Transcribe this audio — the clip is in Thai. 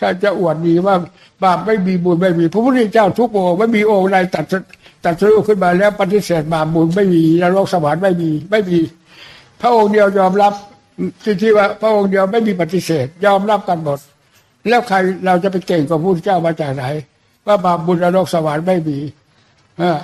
ถ้าจะอวดดีว่าบาปไม่มีบุญไม่มีพระพุทธเจ้าทุกองค์ไม่มีองค์ใดตัดตัดสู้ขึ้นมาแล้วปฏิเสธบาปบุญไม่มีนรกสวรรค์ไม่มีไม่มี พระองค์เดียวยอมรับที่ที่ว่าพระองค์เดียวไม่มีปฏิเสธ ยอมรับกันหมด แล้วใครเราจะไปเก่งกว่าพระพุทธเจ้ามาจากไหน ว่าบาปบุญนรกสวรรค์ไม่มีอ่า